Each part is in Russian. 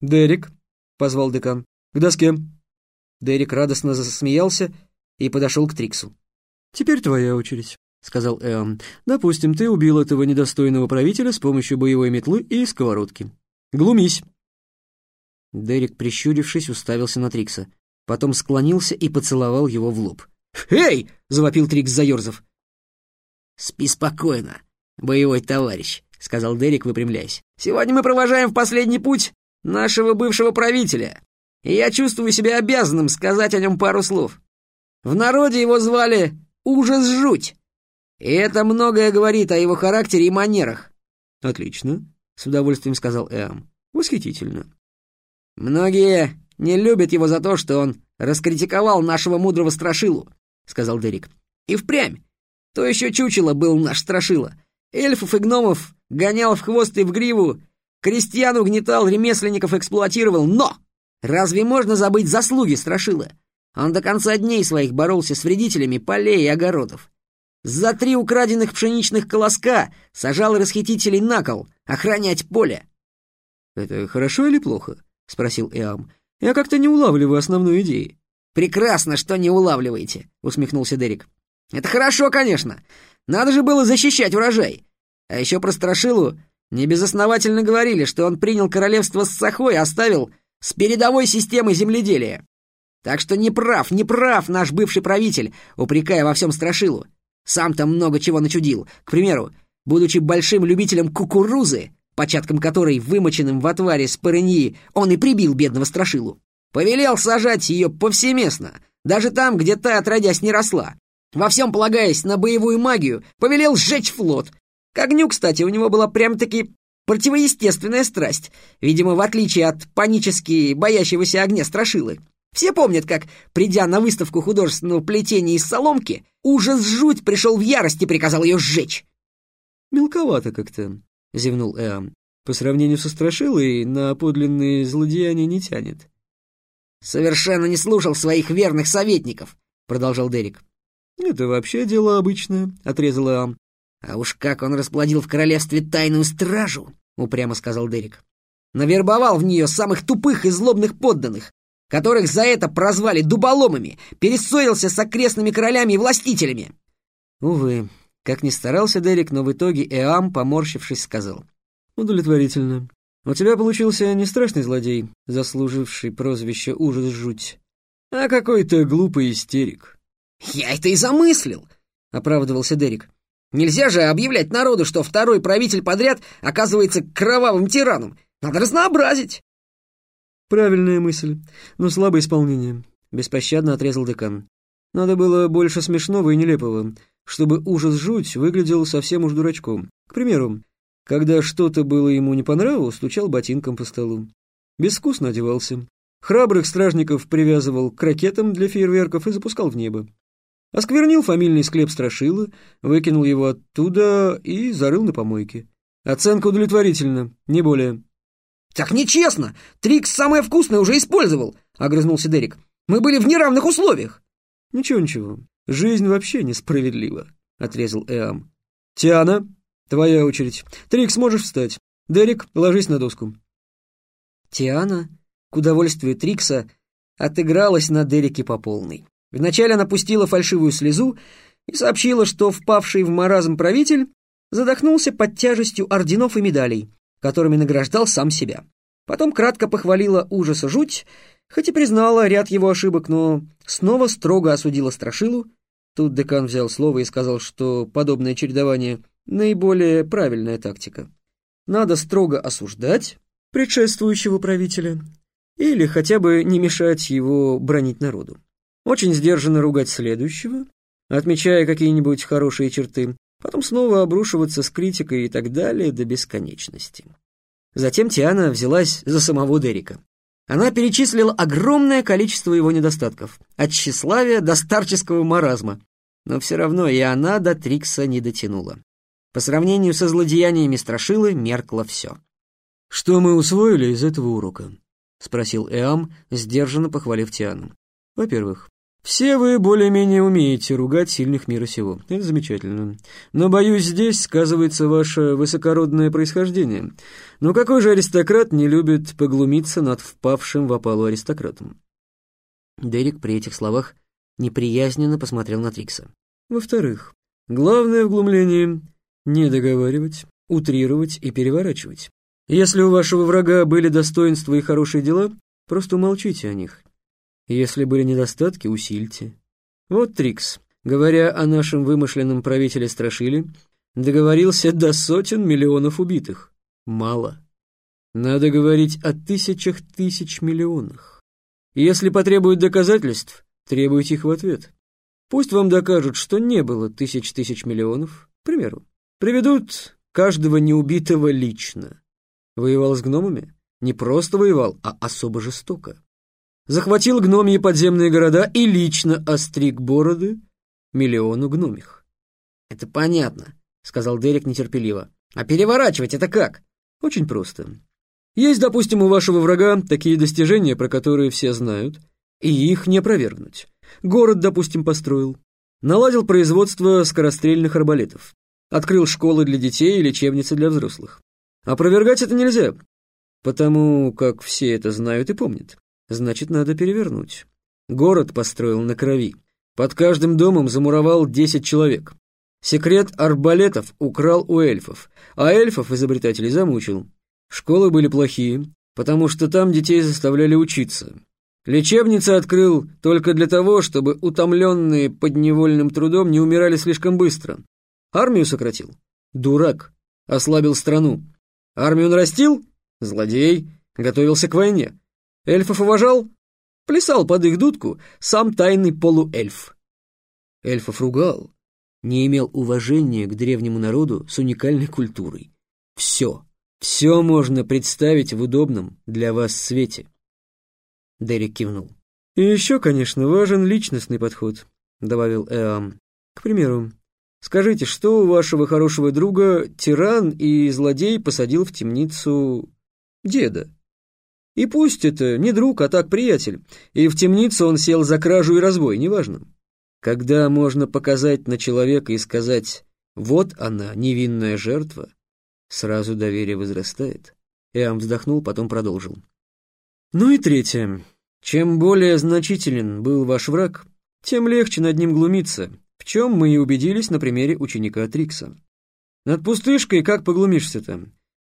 «Дерек», — позвал декан, — «к доске». Дерек радостно засмеялся и подошел к Триксу. «Теперь твоя очередь», — сказал Эам. «Допустим, ты убил этого недостойного правителя с помощью боевой метлы и сковородки. Глумись». Дерек, прищурившись, уставился на Трикса. Потом склонился и поцеловал его в лоб. «Эй!» — завопил Трикс, заерзав. «Спи спокойно, боевой товарищ», — сказал Дерек, выпрямляясь. «Сегодня мы провожаем в последний путь нашего бывшего правителя, и я чувствую себя обязанным сказать о нем пару слов. В народе его звали Ужас-Жуть, и это многое говорит о его характере и манерах». «Отлично», — с удовольствием сказал Эам. «Восхитительно». «Многие не любят его за то, что он раскритиковал нашего мудрого Страшилу», — сказал Дерек. «И впрямь, то еще чучело был наш Страшила. Эльфов и гномов гонял в хвост и в гриву, крестьян угнетал, ремесленников эксплуатировал, но разве можно забыть заслуги Страшила? Он до конца дней своих боролся с вредителями полей и огородов. За три украденных пшеничных колоска сажал расхитителей на кол, охранять поле. «Это хорошо или плохо?» — спросил Эам. «Я как-то не улавливаю основной идеи». «Прекрасно, что не улавливаете», — усмехнулся Дерек. «Это хорошо, конечно. Надо же было защищать урожай. А еще про Страшилу небезосновательно говорили, что он принял королевство с Сахой и оставил с передовой системой земледелия. Так что не прав, не прав наш бывший правитель, упрекая во всем Страшилу. Сам-то много чего начудил. К примеру, будучи большим любителем кукурузы, початком которой, вымоченным в отваре с парыньи, он и прибил бедного Страшилу. Повелел сажать ее повсеместно, даже там, где та отродясь не росла, во всем полагаясь на боевую магию, повелел сжечь флот. К огню, кстати, у него была прям-таки противоестественная страсть, видимо, в отличие от панически боящегося огня страшилы. Все помнят, как, придя на выставку художественного плетения из соломки, ужас-жуть пришел в ярость и приказал ее сжечь. «Мелковато как-то», — зевнул Эам. «По сравнению со Страшилой, на подлинные злодеяния не тянет». «Совершенно не слушал своих верных советников», — продолжал Дерек. «Это вообще дело обычное», — отрезал Иоанн. «А уж как он расплодил в королевстве тайную стражу», — упрямо сказал Дерек. «Навербовал в нее самых тупых и злобных подданных, которых за это прозвали дуболомами, перессорился с окрестными королями и властителями». Увы, как ни старался Дерек, но в итоге Эам, поморщившись, сказал. «Удовлетворительно. У тебя получился не страшный злодей, заслуживший прозвище «Ужас-жуть», а какой-то глупый истерик». «Я это и замыслил», — оправдывался Дерек. «Нельзя же объявлять народу, что второй правитель подряд оказывается кровавым тираном. Надо разнообразить». «Правильная мысль, но слабое исполнение», — беспощадно отрезал декан. «Надо было больше смешного и нелепого, чтобы ужас-жуть выглядел совсем уж дурачком. К примеру, когда что-то было ему не по нраву, стучал ботинком по столу. Безвкусно одевался. Храбрых стражников привязывал к ракетам для фейерверков и запускал в небо. Осквернил фамильный склеп Страшила, выкинул его оттуда и зарыл на помойке. Оценка удовлетворительна, не более. «Так нечестно! Трикс самое вкусное уже использовал!» — огрызнулся Дерек. «Мы были в неравных условиях!» «Ничего-ничего, жизнь вообще несправедлива», — отрезал Эам. «Тиана, твоя очередь. Трикс, можешь встать. Дерек, ложись на доску». Тиана, к удовольствию Трикса, отыгралась на Дереке по полной. Вначале она пустила фальшивую слезу и сообщила, что впавший в маразм правитель задохнулся под тяжестью орденов и медалей, которыми награждал сам себя. Потом кратко похвалила ужаса жуть, хоть и признала ряд его ошибок, но снова строго осудила Страшилу. Тут декан взял слово и сказал, что подобное чередование — наиболее правильная тактика. Надо строго осуждать предшествующего правителя или хотя бы не мешать его бронить народу очень сдержанно ругать следующего, отмечая какие-нибудь хорошие черты, потом снова обрушиваться с критикой и так далее до бесконечности. Затем Тиана взялась за самого Дерека. Она перечислила огромное количество его недостатков, от тщеславия до старческого маразма, но все равно и она до Трикса не дотянула. По сравнению со злодеяниями Страшилы меркло все. «Что мы усвоили из этого урока?» — спросил Эам, сдержанно похвалив Тиану. «Во-первых, Все вы более-менее умеете ругать сильных мира сего. Это замечательно. Но, боюсь, здесь сказывается ваше высокородное происхождение. Но какой же аристократ не любит поглумиться над впавшим в опалу аристократом? Дерек при этих словах неприязненно посмотрел на Трикса. Во-вторых, главное в глумлении — не договаривать, утрировать и переворачивать. Если у вашего врага были достоинства и хорошие дела, просто умолчите о них. Если были недостатки, усильте. Вот Трикс, говоря о нашем вымышленном правителе Страшиле, договорился до сотен миллионов убитых. Мало. Надо говорить о тысячах тысяч миллионах. Если потребуют доказательств, требуйте их в ответ. Пусть вам докажут, что не было тысяч тысяч миллионов, к примеру. Приведут каждого неубитого лично. Воевал с гномами? Не просто воевал, а особо жестоко захватил гномьи подземные города и лично остриг бороды миллиону гномих. «Это понятно», — сказал Дерек нетерпеливо. «А переворачивать это как?» «Очень просто. Есть, допустим, у вашего врага такие достижения, про которые все знают, и их не опровергнуть. Город, допустим, построил. Наладил производство скорострельных арбалетов. Открыл школы для детей и лечебницы для взрослых. Опровергать это нельзя, потому как все это знают и помнят. Значит, надо перевернуть. Город построил на крови. Под каждым домом замуровал десять человек. Секрет арбалетов украл у эльфов, а эльфов изобретателей замучил. Школы были плохие, потому что там детей заставляли учиться. Лечебницы открыл только для того, чтобы утомленные подневольным трудом не умирали слишком быстро. Армию сократил? Дурак. Ослабил страну. Армию нарастил? Злодей. Готовился к войне. Эльфов уважал? Плясал под их дудку сам тайный полуэльф. Эльфов ругал, не имел уважения к древнему народу с уникальной культурой. Все, все можно представить в удобном для вас свете. Дерек кивнул. «И еще, конечно, важен личностный подход», — добавил Эам. «К примеру, скажите, что у вашего хорошего друга тиран и злодей посадил в темницу деда?» И пусть это не друг, а так приятель, и в темницу он сел за кражу и разбой, неважно. Когда можно показать на человека и сказать «вот она, невинная жертва», сразу доверие возрастает. Иам вздохнул, потом продолжил. Ну и третье. Чем более значителен был ваш враг, тем легче над ним глумиться, в чем мы и убедились на примере ученика Трикса. Над пустышкой как поглумишься-то?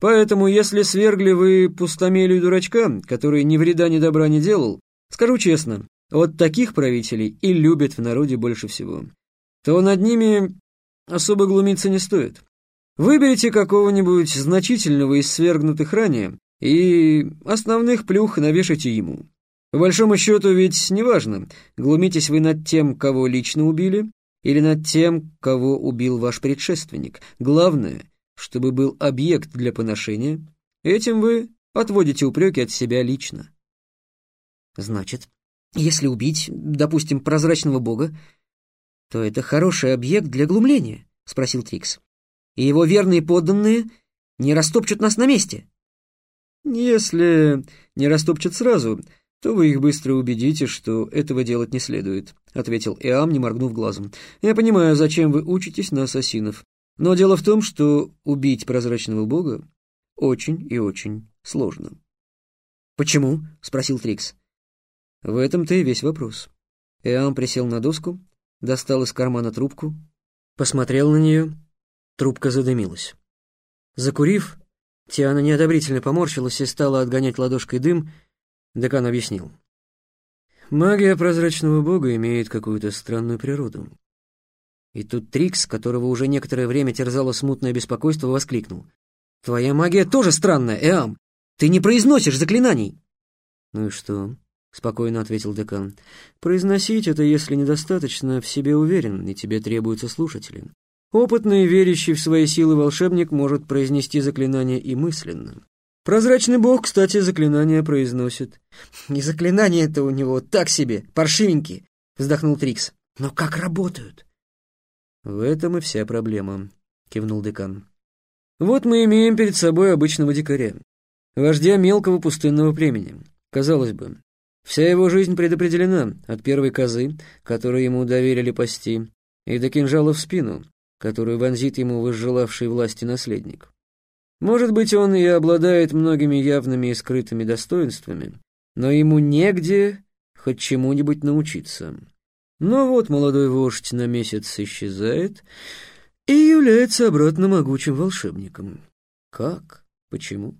Поэтому, если свергли вы пустомелию дурачка, который ни вреда, ни добра не делал, скажу честно, вот таких правителей и любят в народе больше всего, то над ними особо глумиться не стоит. Выберите какого-нибудь значительного из свергнутых ранее и основных плюх навешайте ему. По большому счету ведь неважно, глумитесь вы над тем, кого лично убили, или над тем, кого убил ваш предшественник. Главное, чтобы был объект для поношения, этим вы отводите упреки от себя лично. Значит, если убить, допустим, прозрачного бога, то это хороший объект для глумления, спросил Трикс. И его верные подданные не растопчут нас на месте. Если не растопчут сразу, то вы их быстро убедите, что этого делать не следует, ответил Иам, не моргнув глазом. Я понимаю, зачем вы учитесь на ассасинов. Но дело в том, что убить прозрачного бога очень и очень сложно. «Почему?» — спросил Трикс. В этом-то и весь вопрос. Иоанн присел на доску, достал из кармана трубку, посмотрел на нее, трубка задымилась. Закурив, Тиана неодобрительно поморщилась и стала отгонять ладошкой дым, декан объяснил. Магия прозрачного бога имеет какую-то странную природу. И тут Трикс, которого уже некоторое время терзало смутное беспокойство, воскликнул. «Твоя магия тоже странная, Эам! Ты не произносишь заклинаний!» «Ну и что?» — спокойно ответил декан. «Произносить это, если недостаточно в себе уверен, и тебе требуются слушатели. Опытный, верящий в свои силы волшебник может произнести заклинание и мысленно. Прозрачный бог, кстати, заклинания произносит». «И заклинания-то у него так себе, паршивенькие!» — вздохнул Трикс. «Но как работают?» «В этом и вся проблема», — кивнул декан. «Вот мы имеем перед собой обычного дикаря, вождя мелкого пустынного племени. Казалось бы, Вся его жизнь предопределена от первой козы, которую ему доверили пасти, и до кинжала в спину, которую вонзит ему возжелавший власти наследник. Может быть, он и обладает многими явными и скрытыми достоинствами, но ему негде хоть чему-нибудь научиться. Но вот молодой вождь на месяц исчезает и является обратно могучим волшебником. Как? Почему?